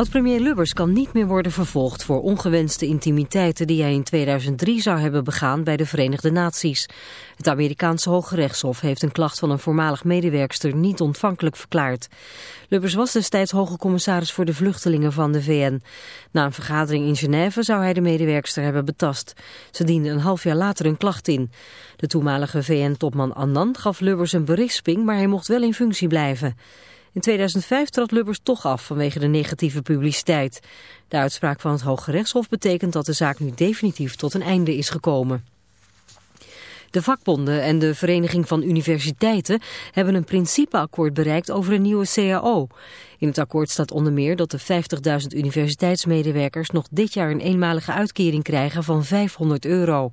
Oud-premier Lubbers kan niet meer worden vervolgd voor ongewenste intimiteiten die hij in 2003 zou hebben begaan bij de Verenigde Naties. Het Amerikaanse Hoge Rechtshof heeft een klacht van een voormalig medewerkster niet ontvankelijk verklaard. Lubbers was destijds hoge commissaris voor de vluchtelingen van de VN. Na een vergadering in Genève zou hij de medewerkster hebben betast. Ze diende een half jaar later een klacht in. De toenmalige VN-topman Annan gaf Lubbers een berichtsping, maar hij mocht wel in functie blijven. In 2005 trad Lubbers toch af vanwege de negatieve publiciteit. De uitspraak van het Hoge Rechtshof betekent dat de zaak nu definitief tot een einde is gekomen. De vakbonden en de Vereniging van Universiteiten hebben een principeakkoord bereikt over een nieuwe CAO. In het akkoord staat onder meer dat de 50.000 universiteitsmedewerkers nog dit jaar een eenmalige uitkering krijgen van 500 euro.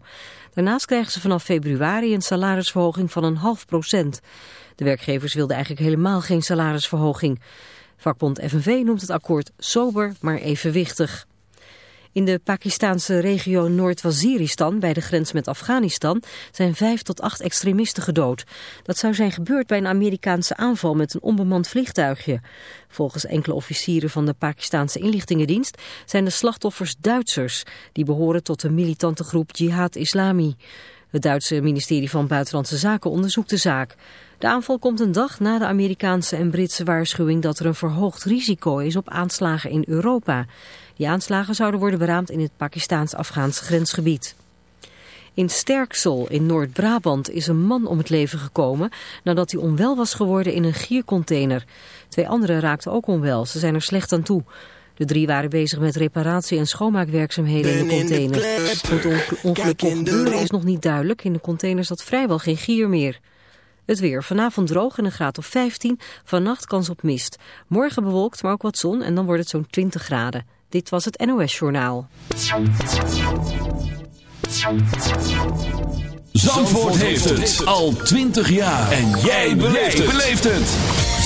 Daarnaast krijgen ze vanaf februari een salarisverhoging van een half procent. De werkgevers wilden eigenlijk helemaal geen salarisverhoging. Vakbond FNV noemt het akkoord sober, maar evenwichtig. In de Pakistanse regio Noord-Waziristan, bij de grens met Afghanistan, zijn vijf tot acht extremisten gedood. Dat zou zijn gebeurd bij een Amerikaanse aanval met een onbemand vliegtuigje. Volgens enkele officieren van de Pakistanse inlichtingendienst zijn de slachtoffers Duitsers. Die behoren tot de militante groep Jihad Islami. Het Duitse ministerie van Buitenlandse Zaken onderzoekt de zaak. De aanval komt een dag na de Amerikaanse en Britse waarschuwing dat er een verhoogd risico is op aanslagen in Europa. Die aanslagen zouden worden beraamd in het Pakistaans-Afghaanse grensgebied. In Sterksel in Noord-Brabant is een man om het leven gekomen nadat hij onwel was geworden in een giercontainer. Twee anderen raakten ook onwel, ze zijn er slecht aan toe. De drie waren bezig met reparatie- en schoonmaakwerkzaamheden in de container. Hoe het ongeluk kon gebeuren is nog niet duidelijk. In de container zat vrijwel geen gier meer. Het weer. Vanavond droog en een graad of 15. Vannacht kans op mist. Morgen bewolkt, maar ook wat zon en dan wordt het zo'n 20 graden. Dit was het NOS Journaal. Zandvoort heeft het al 20 jaar. En jij beleeft het.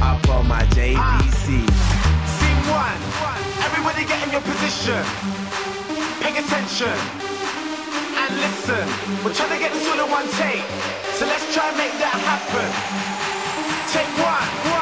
up on my JVC. Scene one. Everybody get in your position. Pay attention. And listen. We're trying to get this all in one take. So let's try and make that happen. Take. One.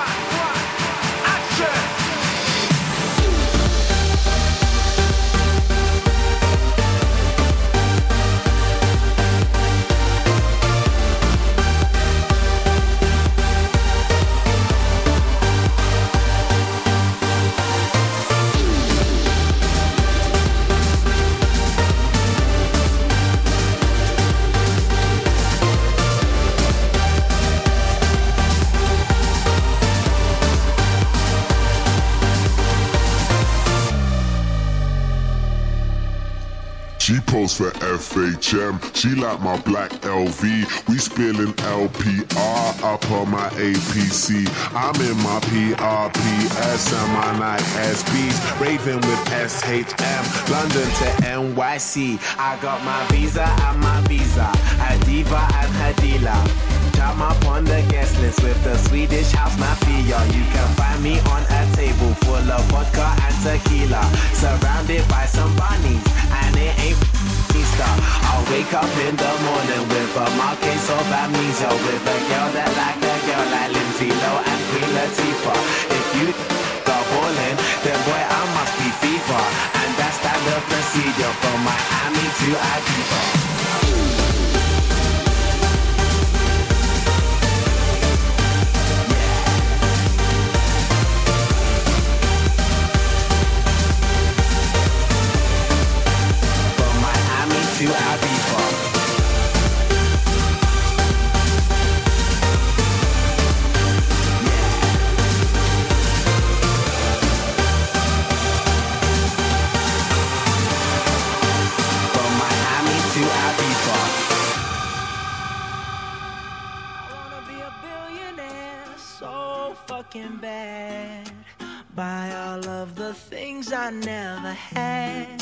She posed for FHM. She like my black LV. We spilling LPR up on my APC. I'm in my PRPS and my Nike SBs. Raving with SHM. London to NYC. I got my visa and my visa. A diva and her Jam up on the guest list with the Swedish house mafia. You can find me on a table full of vodka and tequila. Surrounded by some bunnies. And it ain't Easter. I'll wake up in the morning with a mild case of amnesia. With a girl that like a girl like Lindsay Lowe and Queen Latifah. If you go ballin', then boy I must be FIFA. And that's standard procedure from Miami to Ibiza. Billionaire so fucking bad. Buy all of the things I never had.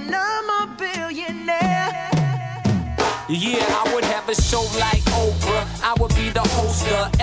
I'm a billionaire. Yeah, I would have a show like Oprah. I would be the host of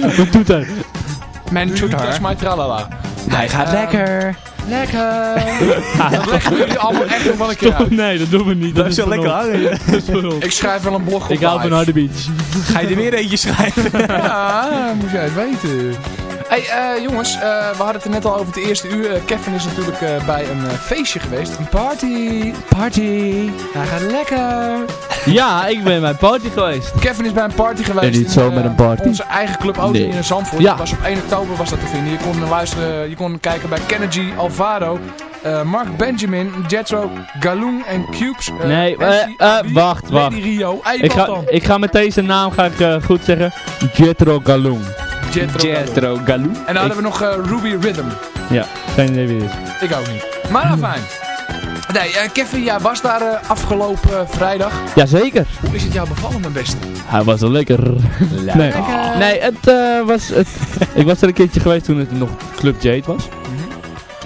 doet hij? Mijn Dat toeter. is mijn tralala. Hij gaat lekker. Lekker. Dat leggen jullie allemaal echt nog wel een keer uit. nee, dat doen we niet. Dat is wel lekker hangen. Ik schrijf wel een blog op Ik hou van. Harde Beach. Ga je er weer eentje schrijven? Ja, moet jij het weten. Hey eh, jongens, eh, we hadden het er net al over het eerste uur. Eh, Kevin is natuurlijk eh, bij een eh, feestje geweest. Een party. Party. Hij gaat lekker. Ja, ik ben bij een party geweest. Kevin is bij een party geweest. En niet in, zo met een party. Onze eigen club Auto Nee. in Zandvoort. Ja. Dat was op 1 oktober was dat te vinden. Je kon luisteren, je kon kijken bij Kennedy, Alvaro, eh, Mark Benjamin, Jetro, Galoon en Cubes. Nee, eh, eh, wacht, wacht. Lady Rio. Hey, Ik ga, dan? ik ga met deze naam ga ik, goed zeggen. Jetro Galoon. Jetro. Jetro Galoo. En dan hadden we nog eh, Ruby Rhythm. Ja, geen idee wie het is. Ik ook niet. Maar nou fijn. Nee, eh, Kevin, jij was daar eh, afgelopen eh, vrijdag. Jazeker. Hoe is het jou bevallen, mijn beste? Hij was wel lekker. Nee, nee het eh, was... Het, ik was er een keertje geweest toen het nog Club Jade was.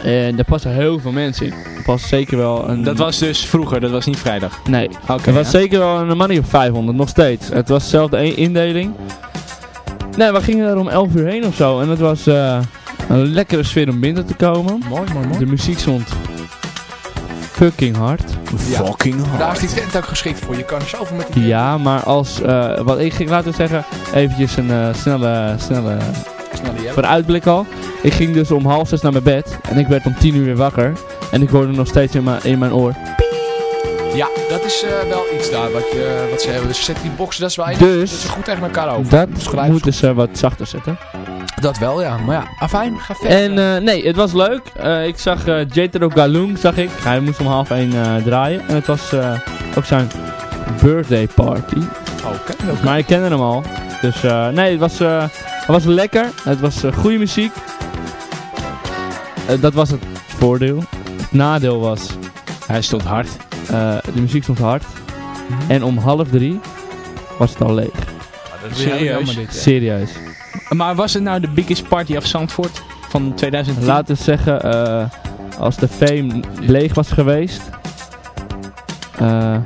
En daar passen heel veel mensen in. Er past zeker wel een... Dat was dus vroeger, dat was niet vrijdag. Nee, Oké. er was ja. zeker wel een money op 500, nog steeds. Het was dezelfde indeling. Nee, we gingen er om 11 uur heen of zo. En het was eh, een lekkere sfeer om binnen te komen. Mooi, mooi, mooi. De muziek stond fucking hard. Fucking hard. Daar is die tent ook geschikt voor. Je kan zoveel met die Ja, maar als, eh, wat ik ging, laten we zeggen, eventjes een eh, snelle, snelle vooruitblik al. Ik ging dus om half zes naar mijn bed en ik werd om tien uur weer wakker. En ik hoorde nog steeds in mijn, in mijn oor. Ja, dat is eh, wel iets daar wat, je, wat ze hebben. Dus zet die boxen, dat is wel. Dus- Dat is goed tegen elkaar over. Dat Schrijf moeten ze wat zachter zetten. Dat wel, ja. Maar ja, afijn, ga verder. En eh, nee, het was leuk. Eh, ik zag Jetro Galoon, zag ik. Hij moest om half één draaien. En het was ook zijn birthday party. Oké, Maar ik kende hem al. Dus nee, het was, het was lekker. Het was goede muziek. Dat was het voordeel. Het nadeel was, Hij stond hard. Eh, de muziek stond hard. En om half drie was het al leeg. dat is heel Serieus? jammer dit. hè. Serieus. Maar was het nou de biggest party of Zandvoort van 2010? Laten we zeggen, eh, als de fame leeg was geweest. eh,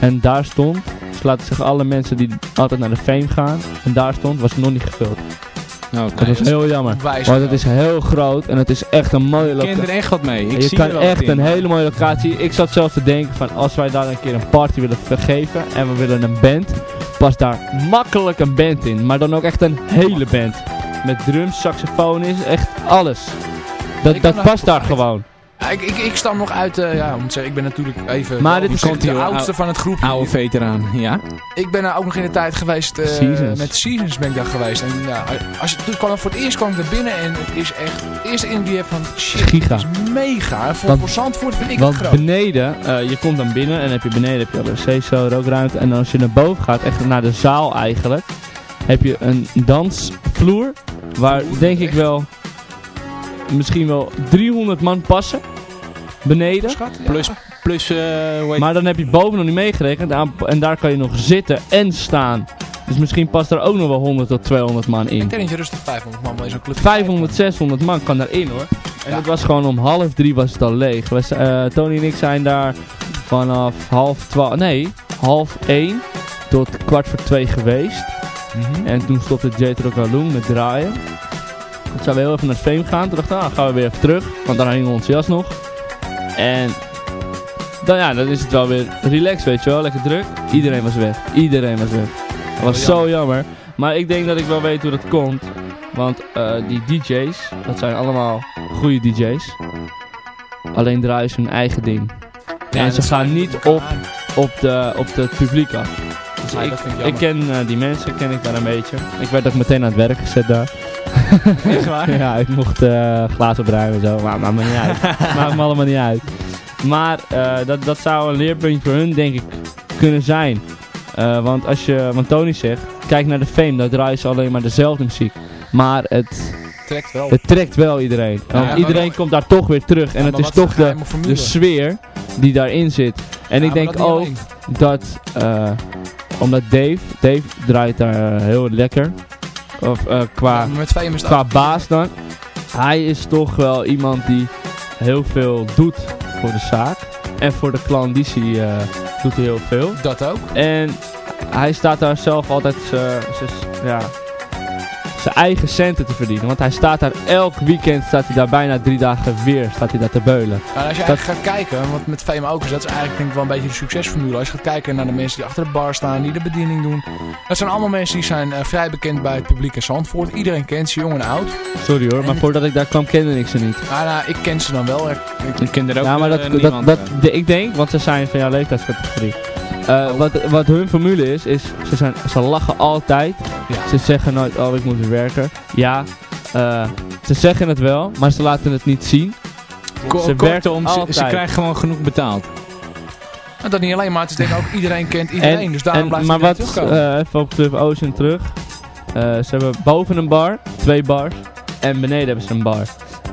en daar stond. Dus laten we zeggen, alle mensen die altijd naar de fame gaan. En daar stond, was het nog niet gevuld. Oké. Dat was heel jammer. Want het is heel groot en het is echt een mooie Ik ken locatie. er echt wat mee. Ik Je zie kan er echt in. een hele mooie locatie. Ik zat zelfs te denken van als wij daar een keer een party willen vergeven en we willen een band, past daar makkelijk een band in. Maar dan ook echt een hele band. Met drums, saxofoon is echt alles. Dat, Ik kan dat past daar uit. gewoon. Ja, ik, ik, ik stam nog uit, eh, ja, om te zeggen, ik ben natuurlijk even Maar dit is- de, oudste van het groepje. Oude veteraan, ja. Ik ben ook nog in de tijd geweest, eh, Seasons. met Seasons ben ik daar geweest. En ja, als toen kwam voor het eerst kwam ik er binnen en het is echt, de eerste indruk die je hebt van shit, Giga. het is mega. Voor, Want- voor Zandvoort vind ik Want het groot. beneden, eh, je komt dan binnen en heb je beneden heb je al een zo rookruimte. En als je naar boven gaat, echt naar de zaal eigenlijk, heb je een dansvloer. Waar denk ik wel, misschien wel 300 man passen. Beneden. Schat, ja. Plus, plus eh, hoe heet Maar dan heb je boven nog niet meegerekend. En daar kan je nog zitten en staan. Dus misschien past er ook nog wel 100 tot 200 man in. Ik denk dat je rustig 500 man, maar is een club. 500, 600 man kan daarin hoor. En Ja. het was gewoon om half drie was het al leeg. We, eh, Tony en ik zijn daar vanaf half twaalf, nee, half één tot kwart voor twee geweest. Mhm. En toen stopte Jetro Galoon met draaien. Toen zijn we heel even naar het Fame gaan. Toen dachten we, nou, gaan we weer even terug. Want daar hing onze jas nog. En dan, ja, dan is het wel weer relaxed, weet je wel. Lekker druk. Iedereen was weg. Iedereen was weg. Dat was Wel zo jammer. Maar ik denk dat ik wel weet hoe dat komt. Want eh, die DJ's, dat zijn allemaal goede DJ's. Alleen draaien ze hun eigen ding. Ja, en ze gaan niet op, op, de, op het publiek af. Dus Ja, ik, dat vind ik ik ken eh, die mensen, ken ik daar een beetje. Ik werd ook meteen aan het werk gezet daar. Echt waar? ja, ik mocht eh glazen opruimen en zo, maar maakt me niet uit. maakt me allemaal niet uit. Maar eh, dat, dat zou een leerpuntje voor hun, denk ik, kunnen zijn. Eh, want als je, want Tony zegt, kijk naar de fame, daar draaien ze alleen maar dezelfde muziek. Maar het, Trekt wel. het trekt wel iedereen. Want iedereen wel- komt daar toch weer terug. En Ja, het is toch de de, sfeer die daarin zit. En Ja, ik denk dat ook alleen. dat, eh, omdat Dave, Dave draait daar heel lekker. Of eh, qua, Ja, met qua baas dan. Hij is toch wel iemand die heel veel doet voor de zaak. En voor de klanditie eh doet hij heel veel. Dat ook. En hij staat daar zelf altijd z'n- ja, zijn eigen centen te verdienen. Want hij staat daar elk weekend, staat hij daar bijna drie dagen weer, staat hij daar te beulen. Nou, als je Dat- eigenlijk gaat kijken, want met Fame ook is dat is eigenlijk denk ik wel een beetje de succesformule. Als je gaat kijken naar de mensen die achter de bar staan, die de bediening doen. Dat zijn allemaal mensen die zijn eh, vrij bekend bij het publiek in Zandvoort. Iedereen kent ze, jong en oud. Sorry hoor, maar voordat ik daar kwam kende ik ze niet. Ah, nou, ik ken ze dan wel. Ik, ik- Ik ken er ook Ja, maar dat, eh, dat, dat, eh. de- ik denk, want ze zijn van jouw leeftijdscategorie. Eh, wat, wat hun formule is, is ze, zijn, ze lachen altijd. Ze zeggen nooit, oh ik moet weer werken. Ja, eh, ze zeggen het wel, maar ze laten het niet zien. Ko- ze werken ze, ze altijd. krijgen gewoon genoeg betaald. Nou, dat niet alleen, maar het is denk ik ook iedereen kent iedereen. En- dus daarom en- blijft maar iedereen wat, terugkomen. eh, even op Club Ocean terug. Eh, ze hebben boven een bar, twee bars. En beneden hebben ze een bar.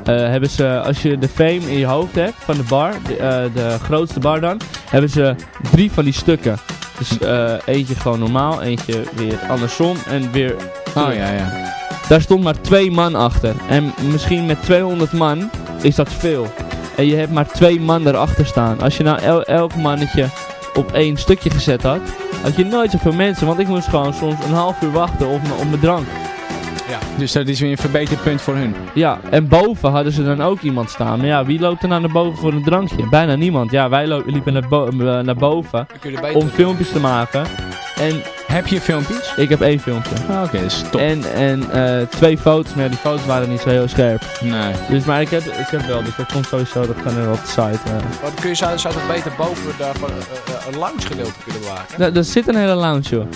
Eh, hebben ze, als je de fame in je hoofd hebt van de bar, de, eh, de grootste bar dan, hebben ze drie van die stukken. Dus eh, eentje gewoon normaal, eentje weer andersom en weer... Oh ja, ja. Daar stond maar twee man achter. En misschien met 200 man is dat veel. En je hebt maar twee man erachter staan. Als je nou el- elk mannetje op één stukje gezet had, had je nooit zoveel mensen. Want ik moest gewoon soms een half uur wachten op, op mijn drank. Dus dat is weer een verbeterpunt voor hun. Ja, en boven hadden ze dan ook iemand staan. Maar ja, wie loopt er nou naar boven voor een drankje? Bijna niemand. Ja, wij liepen naar, bo- eh, naar boven om filmpjes te maken. En Heb je filmpjes? ik heb één filmpje. Ah, Oké, is top. En, en eh, twee foto's, maar ja, die foto's waren niet zo heel scherp. Nee. Dus, maar ik heb, ik heb wel, dus dat komt sowieso, dat kan er op de site. Maar dan kun je, zou, zou dat beter boven daarvan eh, een lounge gedeelte kunnen maken. Daar, daar zit een hele lounge, joh.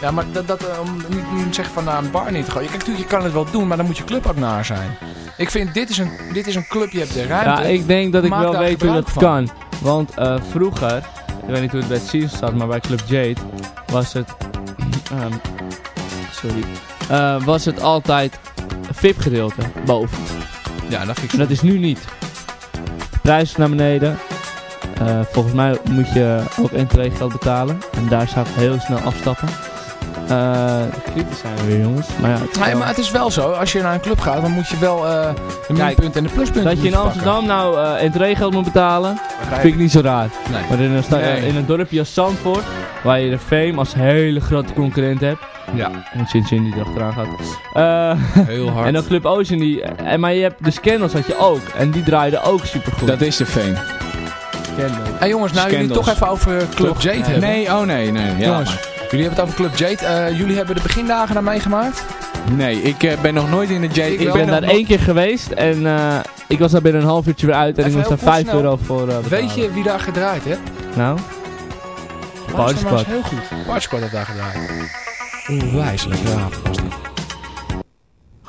Ja, maar dat, dat om niet, niet zeggen van naar een bar niet te gaan. Kijk, natuurlijk, je kan het wel doen, maar dan moet je club ook naar zijn. Ik vind, dit is een, dit is een club, je hebt de ruimte. Ja, ik denk dat ik wel weet hoe dat van. kan. Want eh, vroeger, ik weet niet hoe het bij Sears zat, maar bij Club Jade was het... ehm, sorry. Eh, was het altijd een VIP-gedeelte boven. Ja, dat vind ik En dat is nu niet. Prijs naar beneden. Eh, volgens mij moet je ook entreegeld betalen. En daar zou ik heel snel afstappen. Eh kritisch zijn we weer jongens. Maar ja, het is Nee, wel- maar het is wel zo. Als je naar een club gaat, dan moet je wel eh de Kijk, minpunten en de pluspunten Dat je in Amsterdam nou eh entreegeld moet betalen, vind ik niet zo raar. Nee. Maar in een, Nee. in een dorpje als Zandvoort, waar je de Fame als hele grote concurrent hebt. Ja, En Chin die erachteraan gaat. Eh, heel hard. en dan Club Ocean die... En, maar je hebt de Scandals had je ook. En die draaiden ook supergoed. Dat is de fame. Scandals. Hey jongens, nou jullie toch even over Club Jade hebben. Nee, oh nee, nee. Ja, jongens, maar- jullie hebben het over Club Jade. Eh, jullie hebben de begindagen daar meegemaakt. Nee, ik eh, ben nog nooit in de J. Ik Ik ben nog daar één keer geweest en eh, ik was daar binnen een half uurtje weer uit en Even ik moest daar 5 snel. euro voor eh, betalen. Weet je wie daar gedraaid heeft? Nou? Party maar Squad. Heel goed. Party Squad heeft daar gedraaid. Onwijselijk raar was dit.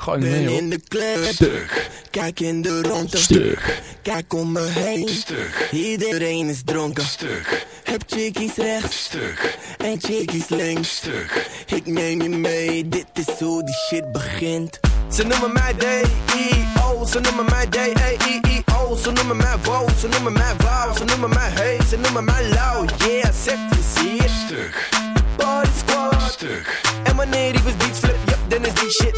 Gooi Ben mee, in de club. Stuk, Kijk in de ronde. stuk, Kijk om me heen. stuk, Iedereen is dronken. stuk, Heb chickies rechts. Stuk, en chickies links. stuk. Ik neem je mee, dit is hoe die shit begint. Ze noemen mij D-E-O, ze noemen mij D-E-E-O, ze noemen mij Wo, ze noemen mij Wow, ze noemen mij Hey, ze noemen mij Low, yeah, zeg plezier. Stuk, Party squad, stuk, en wanneer die was beats flip, yup, dan is die shit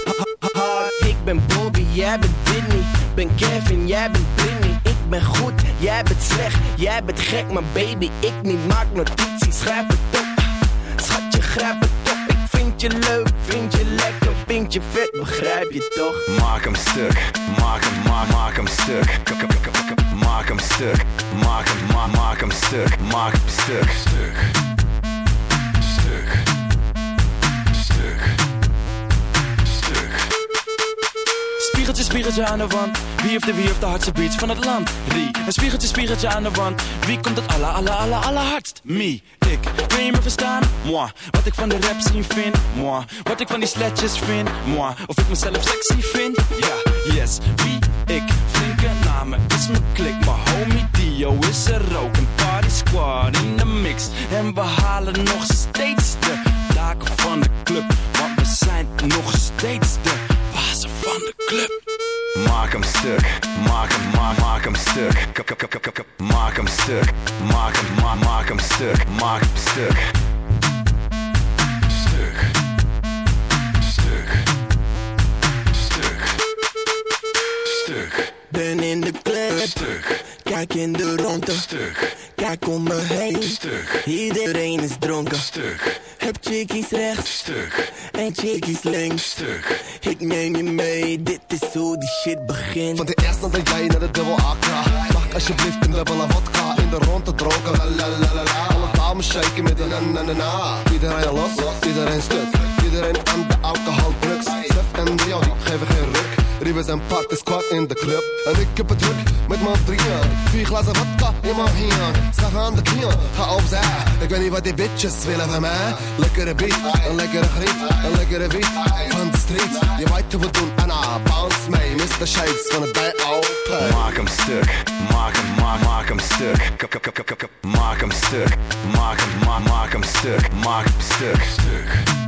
ben Bobby, jij bent Whitney, ben Kevin, jij bent Britney. Ik ben goed, jij bent slecht, jij bent gek, maar baby, ik niet maak notities, schrijf het op. Schatje, grijp het op. Ik vind je leuk, vind je lekker, vind je vet, begrijp je toch? maak hem stuk, maak hem, maak, maak hem stuk. K- k- k- k- k- Maak hem stuk, maak hem, ma maak hem stuk, maak hem. Stuk, stuk, Spiegeltje, spiegeltje aan de wand. Wie heeft de wie heeft de hardste beats van het land? Rie. Een spiegeltje, spiegeltje aan de wand. Wie komt het alle, alle, alle, allerhardst? Me. Ik. Kun je me verstaan? Moi. Wat ik van de rap scene vind? Moi. Wat ik van die sletjes vind? Moi. Of ik mezelf sexy vind? Ja. Yes. Wie? Ik. Flinke namen is mijn klik. Maar homie Dio is er ook. Een party squad in de mix. En we halen nog steeds de daken van de club. Want we zijn nog steeds Maak hem stuk, maak hem, ma maak hem stuk. K- k- k- Maak hem stuk, maak hem, ma maak hem stuk, maak hem stuk. Stuk, stuk, stuk, stuk, Ben in de club. stuk, Kijk in de ronde. Stuk. Kijk om me heen. Stuk. Iedereen is dronken. Stuk. Heb chickies rechts. Stuk. En chickies links. Stuk. Ik neem je mee, dit is hoe die shit begint. Van de eerste dat jij naar de dubbel AK. Mag alsjeblieft een dubbele vodka in de ronde dronken. La la la la la. Alle dames shaken met een na na na na. Iedereen los, iedereen stuk. Iedereen aan de alcohol drugs. Sef en Rio, die geven geen. Rivers en is squad in de club. En ik heb het druk met mijn drieën. Vier glazen vodka in mijn hand. Schaf aan de knieën, ga opzij. Ik weet niet wat die bitches willen van mij. Lekkere beat, een lekkere griet. Een lekkere beat van de street. Je weet hoe we doen, Anna, bounce mee. Mr. Shades van het bij altijd. Maak hem stuk, maak hem, maak, maak hem stuk. Maak hem stuk, maak hem, maak, maak hem stuk, maak hem. Stuk. Stuk.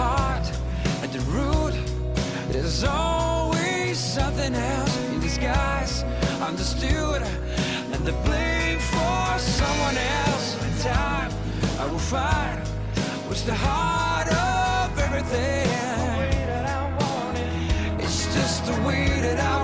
heart, at the root, there's always something else in disguise. Understood, and the blame for someone else. In time, I will find what's the heart of everything. It's just the way that I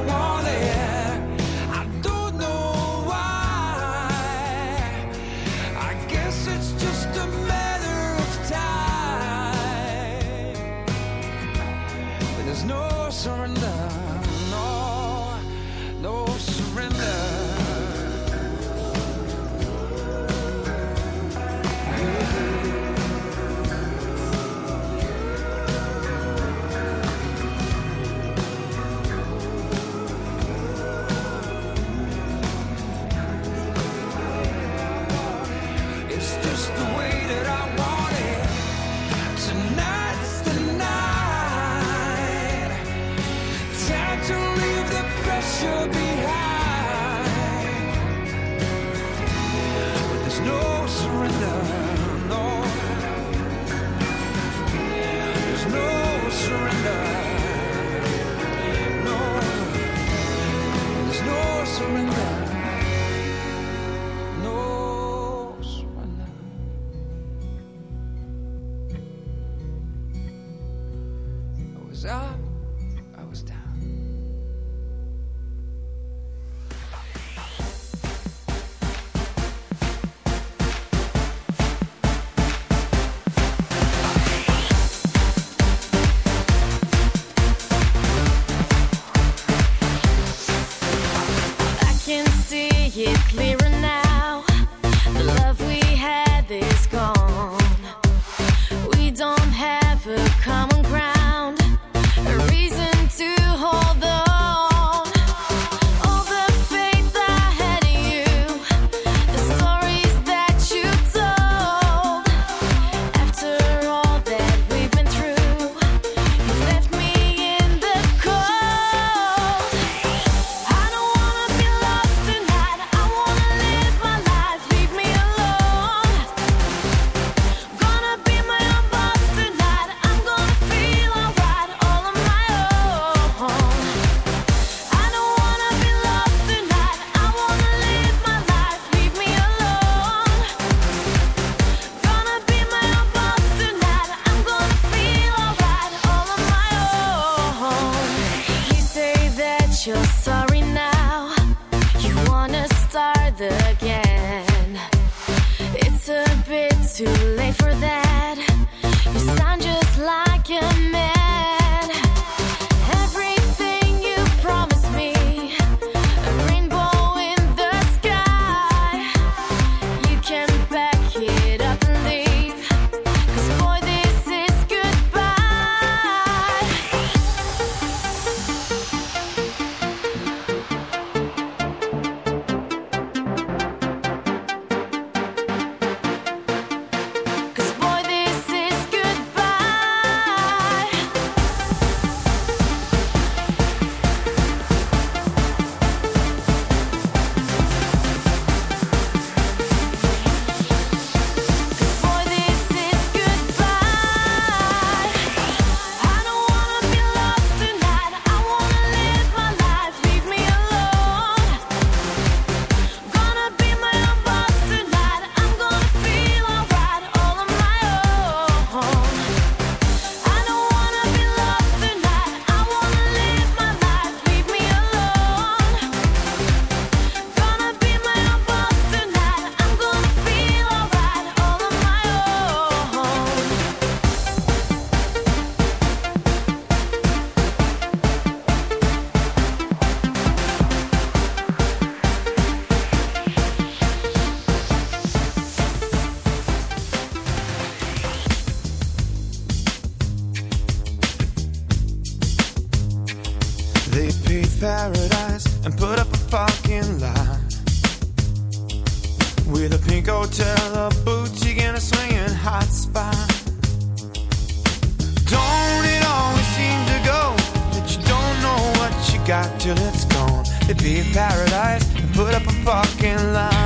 parking love.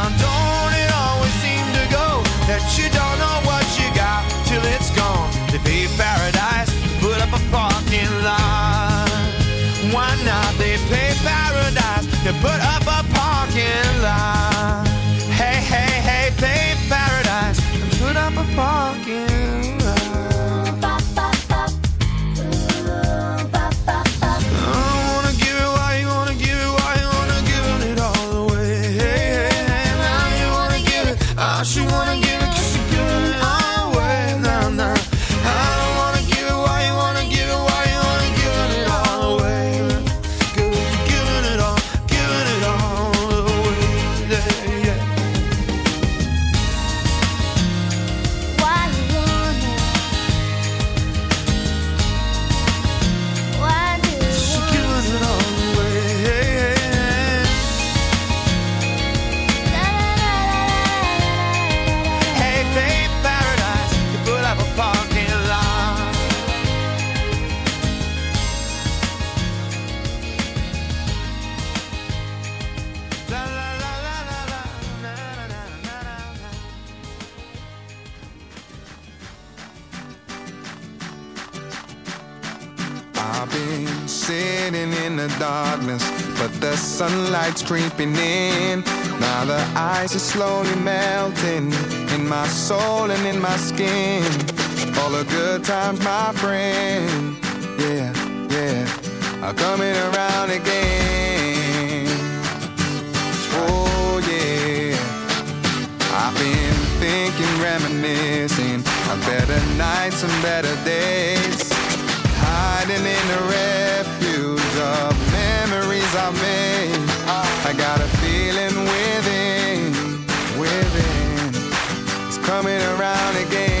put up sunlight's creeping in. Now the ice is slowly melting in my soul and in my skin. All the good times, my friend, yeah, yeah, are coming around again. Oh yeah, I've been thinking, reminiscing of better nights and better days. Hiding in the refuge of memories I've made. I got a feeling within, within, it's coming around again.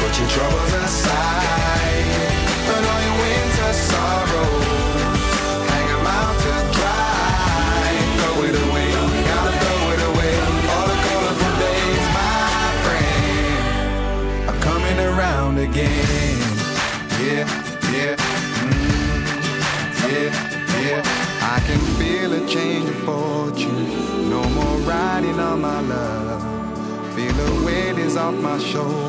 Put your troubles aside. And all your winter sorrows, hang 'em out to dry. Throw it away, gotta throw it away. All the colorful days, my friend, are coming around again. Yeah, yeah, mm, yeah, yeah. I can feel a change of fortune. No more riding on my love. Feel the weight is off my shoulders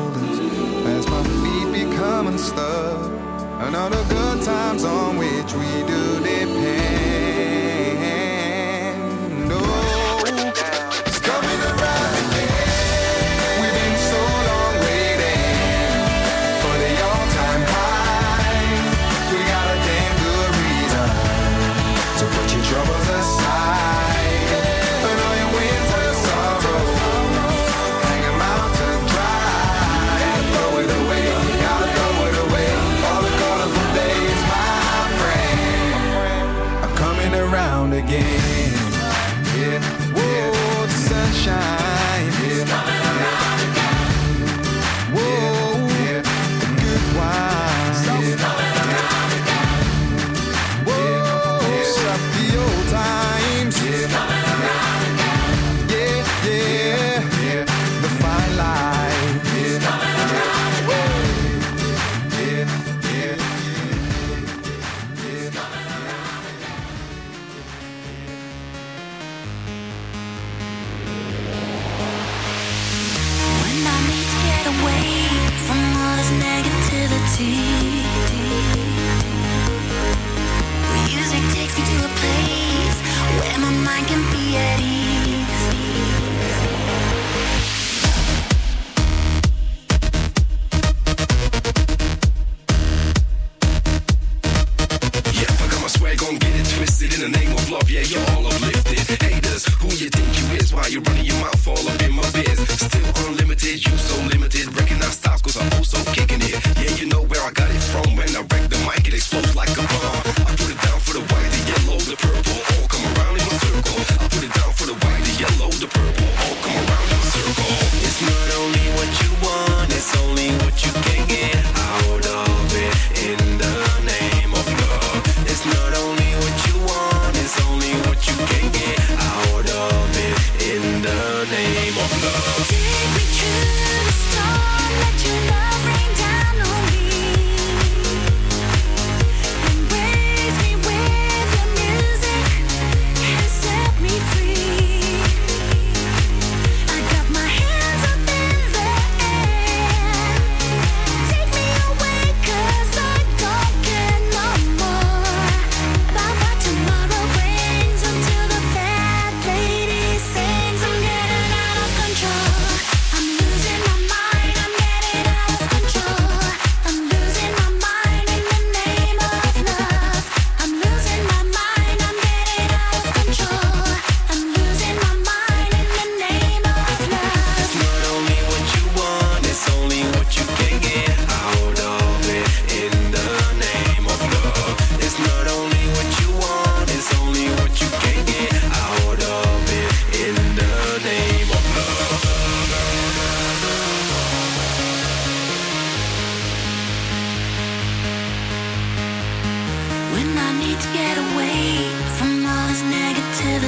become unstuck. And all the good times on which we Yeah. Think you is? Why you running your mouth all up in my biz? Still unlimited, you so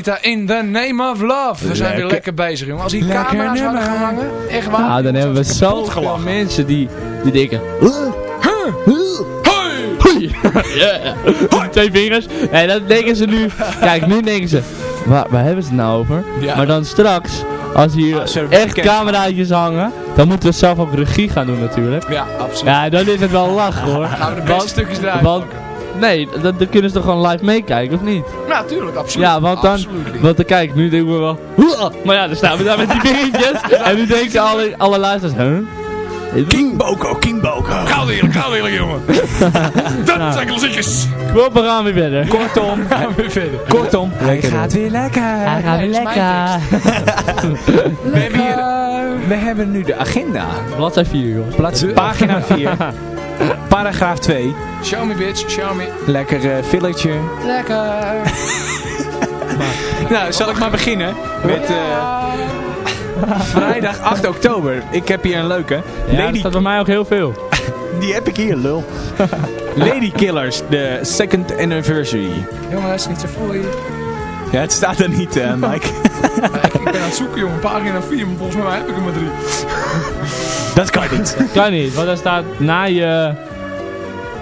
Anita in the name of love. We zijn weer Lekker. bezig, jongen. Als die Lekker camera's hadden nummer. gehangen, echt waar. Nou, dan hebben we zoveel mensen die, die denken... Yeah. Twee vingers. En dat denken ze nu... Kijk, nu denken ze... Waar, waar hebben ze het nou over? Ja. Maar dan straks, als hier er echt cameraatjes hangen... Dan moeten we zelf ook regie gaan doen natuurlijk. Ja, absoluut. Ja, dan is het wel lachen hoor. Gaan we de beste stukjes Want, nee, dan, dan kunnen ze toch gewoon live meekijken, of niet? Ja, tuurlijk, absoluut. Ja, want dan, want dan kijk, nu denken we wel, "Huh?" maar ja, dan staan we daar met die vingertjes, en nu denken alle, alle luisteraars, huh? King Boko, King Boko. Ga weer, ga weer, jongen. Dat zijn klassiekers. Kom, we gaan weer verder. Kortom, Gaan we weer verder. kortom, hij Lekker, gaat weer lekker. Hij gaat weer lekker. We hebben, hier, we hebben nu de agenda. Bladzij 4, jongens. Pagina 4, paragraaf 2. Show me, bitch. Show me. Lekker eh village. Lekker. Nou, zal ik maar beginnen met eh, vrijdag 8 oktober. Ik heb hier een leuke. Ja, dat staat bij mij ook heel veel. die heb ik hier, lul. Lady Killers, de second anniversary. Jongen, dat is niet zo voor je. Ja, het staat er niet, eh, Mike. ik ben aan het zoeken, jongen. Pagina 4, maar volgens mij heb ik er maar drie. Dat kan niet. Kan niet, want hij staat na je...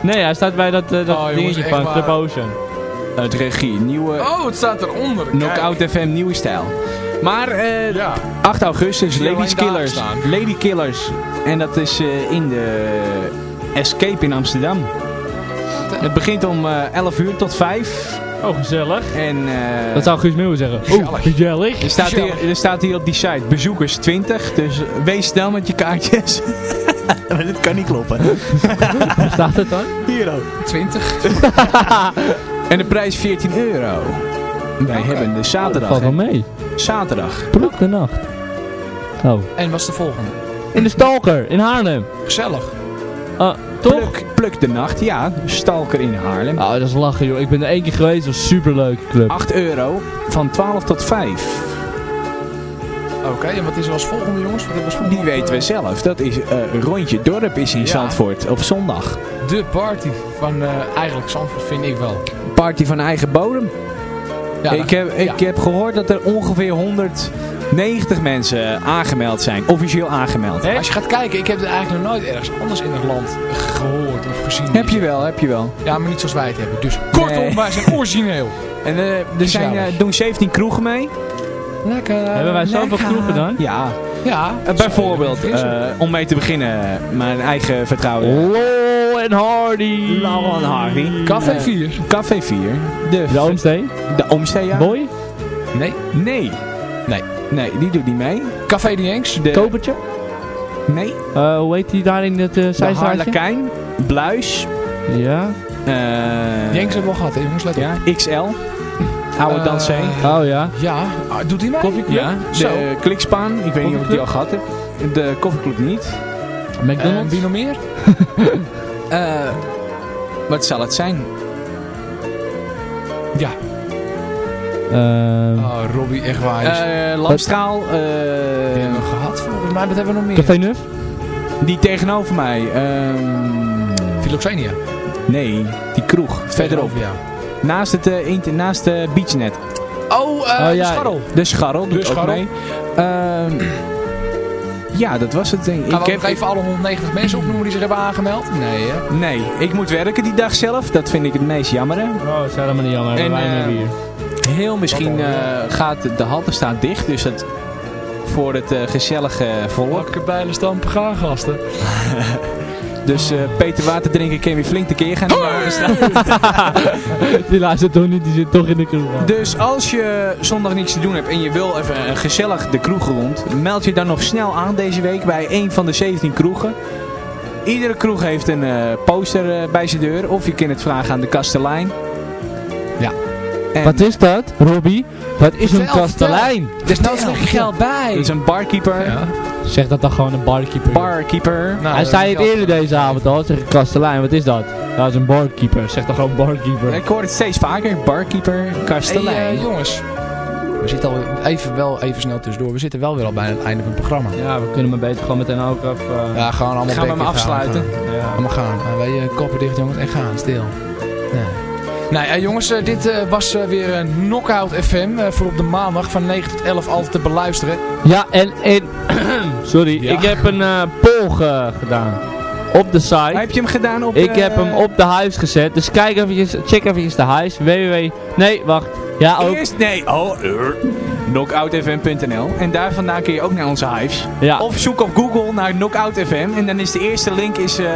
Nee, hij staat bij dat, eh, dat Oh, dingetje van waar. Club Ocean. Het regie, nieuwe Oh, het staat eronder. Kijk. Knockout FM, nieuwe stijl. Maar eh, Ja. 8 augustus, Lady Killers. Lady Killers. En dat is eh, in de Escape in Amsterdam. Het begint om eh 11 uur tot 5. Oh, gezellig. En eh, Dat zou Guus Meeuwen zeggen. Oeh, gezellig. er, staat hier, er staat hier op die site bezoekers 20. Dus wees snel met je kaartjes. maar dit kan niet kloppen. Waar staat het dan? Hier ook. 20. En de prijs 14 euro. Wij hebben de zaterdag. Valt wel mee. Zaterdag. Pluk de nacht. Oh. En wat is de volgende? In de Stalker, in Haarlem. Gezellig. Ah, toch? Pluk, pluk de nacht, ja. Stalker in Haarlem. Oh, dat is lachen joh. Ik ben er één keer geweest, dat was een superleuke club. 8 euro van 12 tot 5. Oké, en wat is er als volgende, jongens? Wat volgende? Die weten we zelf. Dat is eh, rondje dorp is in Ja. Zandvoort op zondag. De party van eh, eigenlijk Zandvoort vind ik wel. Party van eigen bodem. Ja, ik, heb, ik heb gehoord dat er ongeveer 190 mensen aangemeld zijn. Officieel aangemeld. Als je gaat kijken, ik heb het eigenlijk nog nooit ergens anders in het land gehoord of gezien. Heb je wel, heb je wel. Ja, maar niet zoals wij het hebben. Dus kortom, Nee. wij zijn origineel. En eh, er zijn, eh, doen 17 kroegen mee. Lekker. Hebben wij zoveel lekker. kroegen dan? Ja. Ja. Eh, bijvoorbeeld, eh, om mee te beginnen, mijn eigen vertrouwen. Law and Hardy. Law and Hardy. Café Eh, 4. Café 4. De, De Oomstee. de Oomstee, ja. Boy. Nee. Nee. Nee. Nee, die doet niet mee. Café de Jenks. De, Kopertje. nee. Eh, hoe heet die daar in het uh, De zijstraatje? Harlekijn. Bluis. Ja. eh, Jenks hebben we al gehad, hè, jongens. Let op. Ja, XL. Oude. Oh ja. Ja. Ah, doet hij mee? Koffieclub? Ja, Zo. de Klikspaan. Ik weet niet of ik die al gehad heb. De koffieclub niet. McDonald's. wie nog meer? Eh, wat zal het zijn? Ja. Ehm, Oh, Robbie, echt waar. jongens. Eh Lamstraal. Die eh, hebben we gehad volgens mij. Wat hebben we nog meer? Café Nuf. die tegenover mij. ehm, Philoxenia. nee, die kroeg. Verderop. ja. Naast het inter- naast de beachnet. Oh, eh Oh, de scharrel. De scharrel doet De ook mee. Ehm, ja, dat was het ding. Gaan Ik we heb, even alle 190 mensen opnoemen die zich hebben aangemeld? Nee, hè? nee, ik moet werken die dag zelf. Dat vind ik het meest jammer. Oh, dat is helemaal niet jammer. En, wij hebben hier. Heel misschien eh, gaat de halte staat dicht, dus dat voor het eh, gezellige volk. Lekker bijlen stampen gaan, gasten. Dus eh, Peter Water drinken kan weer flink tekeer gaan. die luistert toch niet, die zit toch in de kroeg. Dus als je zondag niets te doen hebt en je wil even gezellig de kroeg rond, meld je dan nog snel aan deze week bij een van de 17 kroegen. Iedere kroeg heeft een poster bij zijn deur, of je kunt het vragen aan de kastelein. Ja. En Wat is dat, Robbie? Wat is een kastelein? Er is nooit nog geld bij. dat is een barkeeper. Zeg dat dan gewoon een barkeeper. Barkeeper. Nou, Hij dat zei het eerder bij. deze avond al. Zeg kastelein, wat is dat? Dat is een barkeeper. Zeg dan gewoon barkeeper. Ik hoor het steeds vaker. Barkeeper, kastelein. Hey, eh, jongens. We zitten al even, wel even snel tussendoor. We zitten wel weer al bijna aan het einde van het programma. Ja, we kunnen maar beter gewoon meteen ook even... eh, Ja, gewoon allemaal Gaan we hem afsluiten? gaan. ja. Allemaal gaan. Uh, weet je, koppen dicht jongens en gaan, stil. Nee. Nee, eh, jongens, eh, dit eh, was eh, weer een Knockout FM. eh, voor op de maandag van 9 tot 11 altijd te beluisteren. Ja, en... en sorry, Ja. ik heb een eh poll ge- gedaan. Op de site. Heb je hem gedaan op Ik de- heb hem op de huis gezet. Dus kijk eventjes, check eventjes de huis. www... Nee, wacht. Ja, ook. Eerst, nee, oh, uh, knockoutfm.nl en daar vandaan kun je ook naar onze hives. Ja. Of zoek op Google naar Knockout FM en dan is de eerste link is eh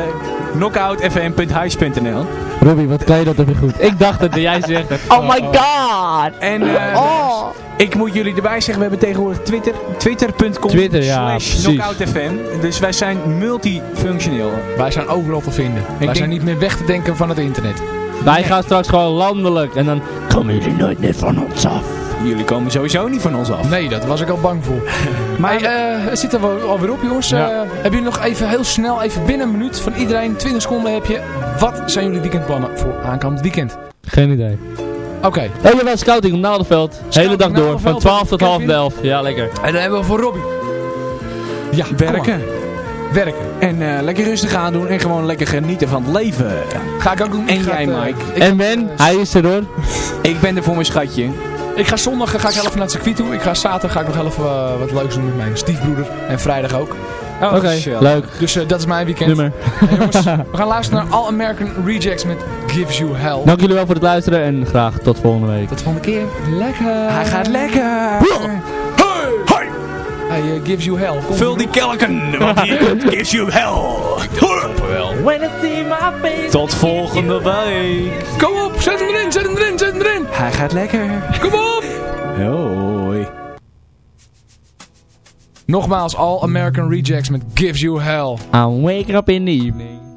knockoutfm.hives.nl Robbie, wat kan je dat even goed? Ik dacht en jij zegt het. Oh my god! En eh, Oh. ik moet jullie erbij zeggen, we hebben tegenwoordig Twitter, twitter.com Twitter, ja, knockoutfm. Dus wij zijn multifunctioneel. Wij zijn overal te vinden. Wij denk- zijn niet meer weg te denken van het internet. Wij gaan straks gewoon landelijk. En dan komen jullie nooit meer van ons af. Jullie komen sowieso niet van ons af. Nee, dat was ik al bang voor. Maar eh, het zit er wel alweer op, jongens. Ja. Eh, hebben jullie nog even heel snel, even binnen een minuut van iedereen, 20 seconden heb je. Wat zijn jullie weekendplannen voor aankomend weekend? Geen idee. Oké. Oh, jawel, scouting op Naaldenveld. Hele dag door. Van Naaldenveld, 12 tot half Kevin. 11. Ja, lekker. En dan hebben we voor Robbie. Ja, kom werken. Werken. En eh, lekker rustig aan doen en gewoon lekker genieten van het leven. Ga ik ook doen. En Ik jij, het, eh, Mike? ik En Ben, hij is er hoor. Ik ben er voor mijn schatje. Ik ga zondag eh, ga ik even naar het circuit toe. Ik ga zaterdag ga ik nog even eh, wat leuks doen met mijn stiefbroeder. En vrijdag ook. Oh, Oké, leuk. Dus eh, dat is mijn weekend. Nummer. Jongens, we gaan luisteren naar All American Rejects met Gives You Hell. Dank jullie wel voor het luisteren en graag tot volgende week. Tot de volgende keer. Lekker. Hij gaat lekker. Hij eh, Gives You Hell. Kom Vul die kelken, want gives you hell. Tot volgende week. Kom op, zet hem erin, zet hem erin, zet hem erin. Hij gaat lekker. Kom op. Hoi. Nogmaals, All American Rejects met Gives You Hell. I'm waking up in the evening.